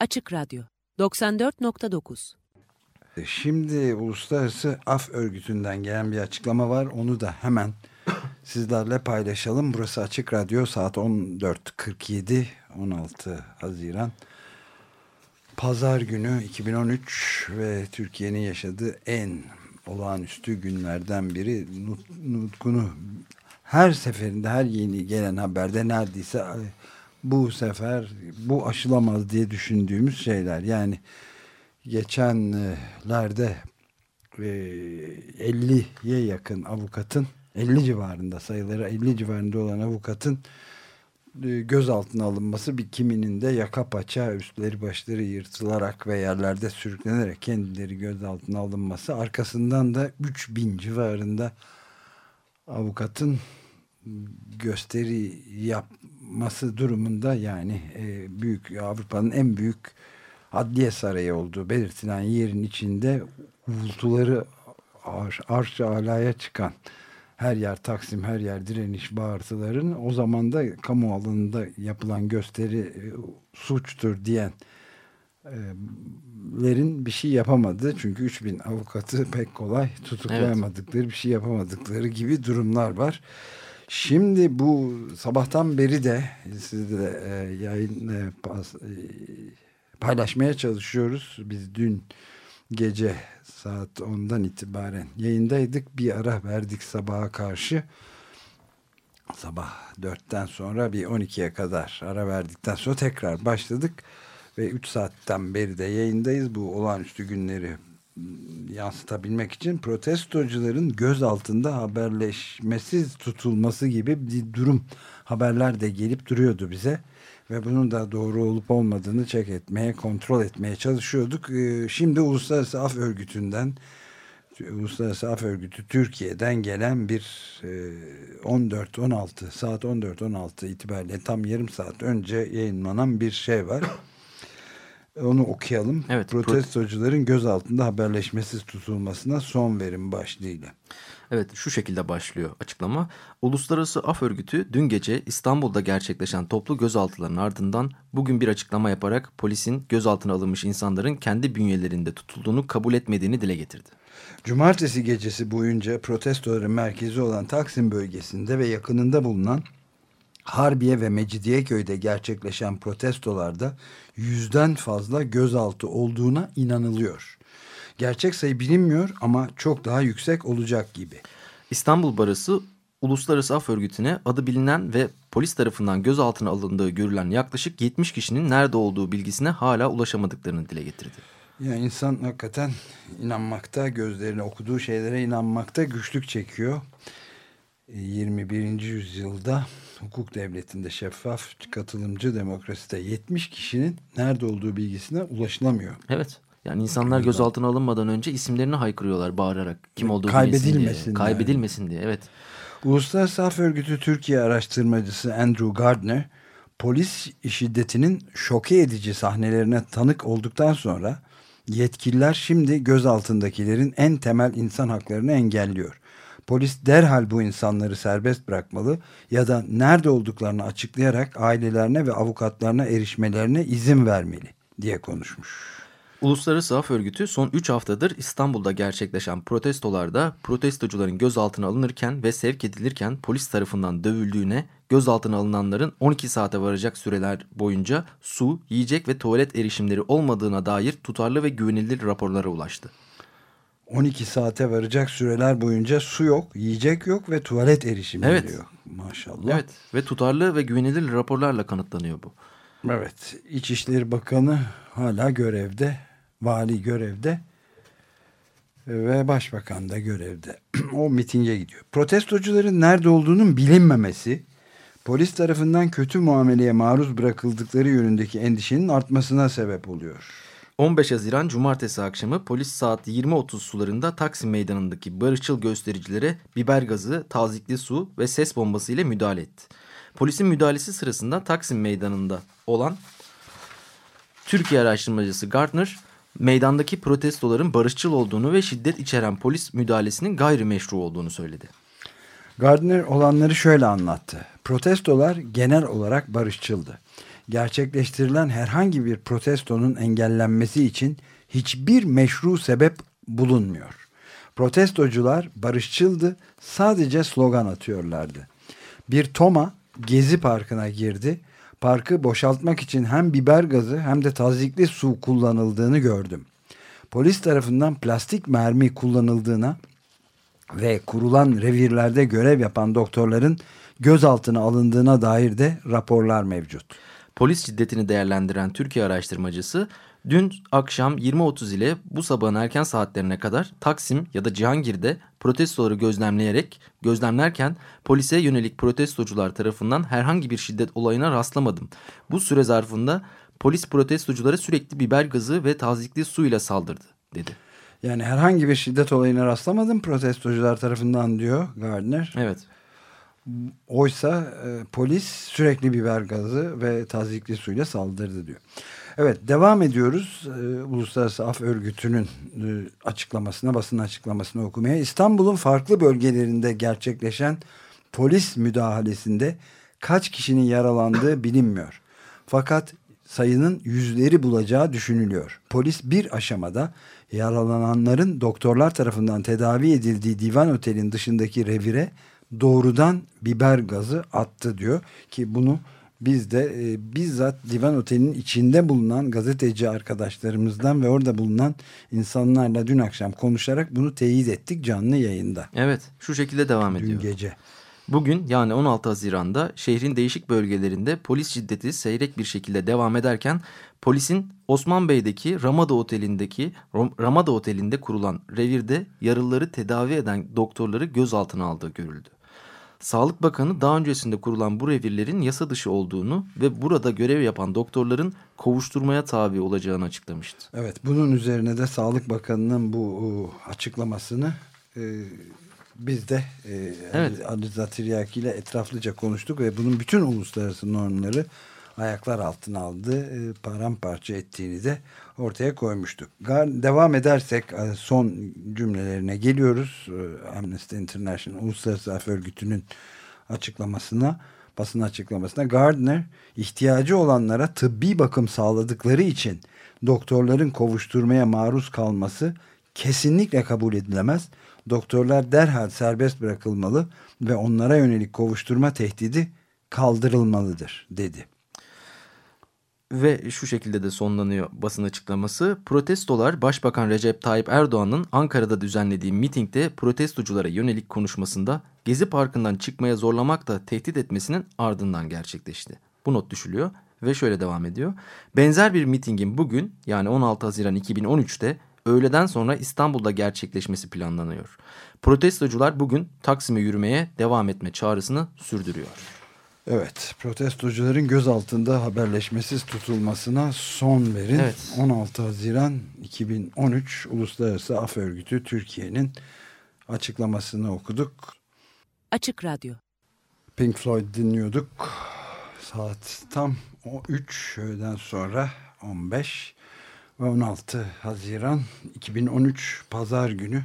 Açık Radyo 94.9 Şimdi Uluslararası Af Örgütü'nden gelen bir açıklama var. Onu da hemen sizlerle paylaşalım. Burası Açık Radyo saat 14.47 16 Haziran Pazar günü 2013 ve Türkiye'nin yaşadığı en olağanüstü günlerden biri Nutkunu her seferinde her yeni gelen haberde neredeyse bu sefer bu aşılamaz diye düşündüğümüz şeyler. Yani geçenlerde 50'ye yakın avukatın 50 civarında sayıları 50 civarında olan avukatın gözaltına alınması bir kiminin de yaka paça üstleri başları yırtılarak ve yerlerde sürüklenerek kendileri gözaltına alınması arkasından da 3000 civarında avukatın gösteri yapması durumunda yani e, büyük Avrupa'nın en büyük adliye sarayı olduğu belirtilen yerin içinde uğultuları ar arş alaya çıkan her yer Taksim, her yer direniş bağırtıların o zaman da kamu alanında yapılan gösteri e, suçtur diyen lerin bir şey yapamadı. Çünkü 3000 avukatı pek kolay tutuklayamadıkları evet. bir şey yapamadıkları gibi durumlar var. Şimdi bu sabahtan beri de siz de e, yayın e, pas, e, paylaşmaya çalışıyoruz. Biz dün gece saat 10'dan itibaren yayındaydık. Bir ara verdik sabaha karşı. Sabah 4'ten sonra bir 12'ye kadar ara verdikten sonra tekrar başladık. Ve 3 saatten beri de yayındayız. Bu olağanüstü günleri yansıtabilmek için protestocuların göz altında haberleşmesiz tutulması gibi bir durum haberler de gelip duruyordu bize ve bunun da doğru olup olmadığını çek etmeye, kontrol etmeye çalışıyorduk. Ee, şimdi Uluslararası Af Örgütü'nden Uluslararası Af Örgütü Türkiye'den gelen bir 14-16 e, saat 14-16 itibariyle tam yarım saat önce yayınlanan bir şey var. Onu okuyalım. Evet, Protestocuların gözaltında haberleşmesiz tutulmasına son verim başlığıyla. Evet şu şekilde başlıyor açıklama. Uluslararası Af Örgütü dün gece İstanbul'da gerçekleşen toplu gözaltıların ardından bugün bir açıklama yaparak polisin gözaltına alınmış insanların kendi bünyelerinde tutulduğunu kabul etmediğini dile getirdi. Cumartesi gecesi boyunca protestoların merkezi olan Taksim bölgesinde ve yakınında bulunan Harbiye ve Mecidiyeköy'de gerçekleşen protestolarda yüzden fazla gözaltı olduğuna inanılıyor. Gerçek sayı bilinmiyor ama çok daha yüksek olacak gibi. İstanbul Barası Uluslararası Af Örgütü'ne adı bilinen ve polis tarafından gözaltına alındığı görülen yaklaşık 70 kişinin nerede olduğu bilgisine hala ulaşamadıklarını dile getirdi. Ya insan hakikaten inanmakta, gözlerine okuduğu şeylere inanmakta güçlük çekiyor. 21. yüzyılda hukuk devletinde şeffaf, katılımcı demokraside 70 kişinin nerede olduğu bilgisine ulaşılamıyor. Evet. Yani insanlar gözaltına alınmadan önce isimlerini haykırıyorlar bağırarak. Kim olduğu kaybedilmesin diye. Kaybedilmesin diye. Evet. Uluslararası Af Örgütü Türkiye araştırmacısı Andrew Gardner polis şiddetinin şoke edici sahnelerine tanık olduktan sonra yetkililer şimdi gözaltındakilerin en temel insan haklarını engelliyor. Polis derhal bu insanları serbest bırakmalı ya da nerede olduklarını açıklayarak ailelerine ve avukatlarına erişmelerine izin vermeli diye konuşmuş. Uluslararası Af Örgütü son 3 haftadır İstanbul'da gerçekleşen protestolarda protestocuların gözaltına alınırken ve sevk edilirken polis tarafından dövüldüğüne, gözaltına alınanların 12 saate varacak süreler boyunca su, yiyecek ve tuvalet erişimleri olmadığına dair tutarlı ve güvenilir raporlara ulaştı. 12 saate varacak süreler boyunca su yok, yiyecek yok ve tuvalet erişimleri evet. yok. Maşallah. Evet ve tutarlı ve güvenilir raporlarla kanıtlanıyor bu. Evet, İçişleri Bakanı hala görevde vali görevde ve başbakan da görevde. o mitinge gidiyor. Protestocuların nerede olduğunun bilinmemesi polis tarafından kötü muameleye maruz bırakıldıkları yönündeki endişenin artmasına sebep oluyor. 15 Haziran Cumartesi akşamı polis saat 20.30 sularında Taksim Meydanı'ndaki barışçıl göstericilere biber gazı, tazikli su ve ses bombası ile müdahale etti. Polisin müdahalesi sırasında Taksim Meydanı'nda olan Türkiye araştırmacısı Gardner meydandaki protestoların barışçıl olduğunu ve şiddet içeren polis müdahalesinin gayrimeşru olduğunu söyledi. Gardner olanları şöyle anlattı. Protestolar genel olarak barışçıldı. Gerçekleştirilen herhangi bir protestonun engellenmesi için hiçbir meşru sebep bulunmuyor. Protestocular barışçıldı, sadece slogan atıyorlardı. Bir Toma Gezi Parkı'na girdi. Parkı boşaltmak için hem biber gazı hem de tazikli su kullanıldığını gördüm. Polis tarafından plastik mermi kullanıldığına ve kurulan revirlerde görev yapan doktorların gözaltına alındığına dair de raporlar mevcut. Polis şiddetini değerlendiren Türkiye araştırmacısı dün akşam 20.30 ile bu sabahın erken saatlerine kadar Taksim ya da Cihangir'de protestoları gözlemleyerek gözlemlerken polise yönelik protestocular tarafından herhangi bir şiddet olayına rastlamadım. Bu süre zarfında polis protestoculara sürekli biber gazı ve tazikli su ile saldırdı dedi. Yani herhangi bir şiddet olayına rastlamadım protestocular tarafından diyor Gardner. Evet. Oysa e, polis sürekli biber gazı ve tazikli suyla saldırdı diyor. Evet devam ediyoruz e, Uluslararası Af Örgütü'nün e, açıklamasına basın açıklamasını okumaya. İstanbul'un farklı bölgelerinde gerçekleşen polis müdahalesinde kaç kişinin yaralandığı bilinmiyor. Fakat sayının yüzleri bulacağı düşünülüyor. Polis bir aşamada yaralananların doktorlar tarafından tedavi edildiği divan otelin dışındaki revire doğrudan biber gazı attı diyor ki bunu biz de e, bizzat Divan Oteli'nin içinde bulunan gazeteci arkadaşlarımızdan ve orada bulunan insanlarla dün akşam konuşarak bunu teyit ettik canlı yayında. Evet şu şekilde devam ediyor. Dün gece. Bugün yani 16 Haziran'da şehrin değişik bölgelerinde polis şiddeti seyrek bir şekilde devam ederken polisin Osman Bey'deki Ramada Oteli'ndeki Ramada Oteli'nde kurulan revirde yaralıları tedavi eden doktorları gözaltına aldığı görüldü. Sağlık Bakanı daha öncesinde kurulan bu revirlerin yasa dışı olduğunu ve burada görev yapan doktorların kovuşturmaya tabi olacağını açıklamıştı. Evet bunun üzerine de Sağlık Bakanı'nın bu açıklamasını e, biz de e, evet. Ali Zatiryaki ile etraflıca konuştuk ve bunun bütün uluslararası normları ayaklar altına aldı, e, paramparça ettiğini de ortaya koymuştuk. Devam edersek e, son cümlelerine geliyoruz. E, Amnesty International Uluslararası Af Örgütü'nün açıklamasına, basın açıklamasına Gardner ihtiyacı olanlara tıbbi bakım sağladıkları için doktorların kovuşturmaya maruz kalması kesinlikle kabul edilemez. Doktorlar derhal serbest bırakılmalı ve onlara yönelik kovuşturma tehdidi kaldırılmalıdır dedi. Ve şu şekilde de sonlanıyor basın açıklaması. Protestolar Başbakan Recep Tayyip Erdoğan'ın Ankara'da düzenlediği mitingde protestoculara yönelik konuşmasında Gezi Parkı'ndan çıkmaya zorlamakla tehdit etmesinin ardından gerçekleşti. Bu not düşülüyor ve şöyle devam ediyor. Benzer bir mitingin bugün yani 16 Haziran 2013'te öğleden sonra İstanbul'da gerçekleşmesi planlanıyor. Protestocular bugün Taksim'e yürümeye devam etme çağrısını sürdürüyor. Evet, protestocuların gözaltında haberleşmesiz tutulmasına son verin. Evet. 16 Haziran 2013 Uluslararası Af Örgütü Türkiye'nin açıklamasını okuduk. Açık Radyo. Pink Floyd dinliyorduk. Saat tam o 3 öğleden sonra 15 ve 16 Haziran 2013 Pazar günü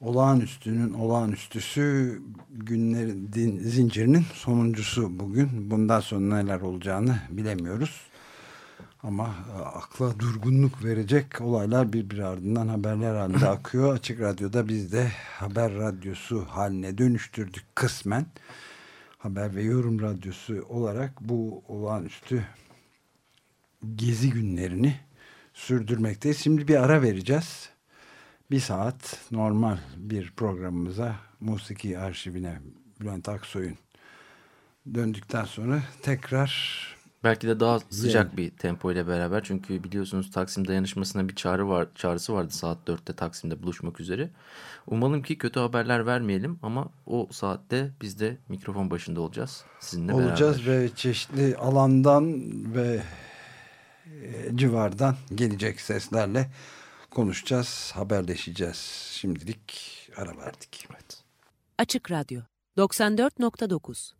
olağanüstünün olağanüstüsü günlerin din, zincirinin sonuncusu bugün. Bundan sonra neler olacağını bilemiyoruz. Ama e, akla durgunluk verecek olaylar birbiri ardından haberler halinde akıyor. Açık Radyo'da biz de haber radyosu haline dönüştürdük kısmen. Haber ve yorum radyosu olarak bu olağanüstü gezi günlerini sürdürmekteyiz. Şimdi bir ara vereceğiz bir saat normal bir programımıza musiki arşivine Bülent Aksoy'un döndükten sonra tekrar belki de daha sıcak bir tempo ile beraber çünkü biliyorsunuz Taksim dayanışmasına bir çağrı var çağrısı vardı saat 4'te Taksim'de buluşmak üzere. Umalım ki kötü haberler vermeyelim ama o saatte biz de mikrofon başında olacağız sizinle olacağız beraber. ve çeşitli alandan ve e, civardan gelecek seslerle konuşacağız, haberleşeceğiz. Şimdilik ara verdik. Evet. Açık Radyo 94.9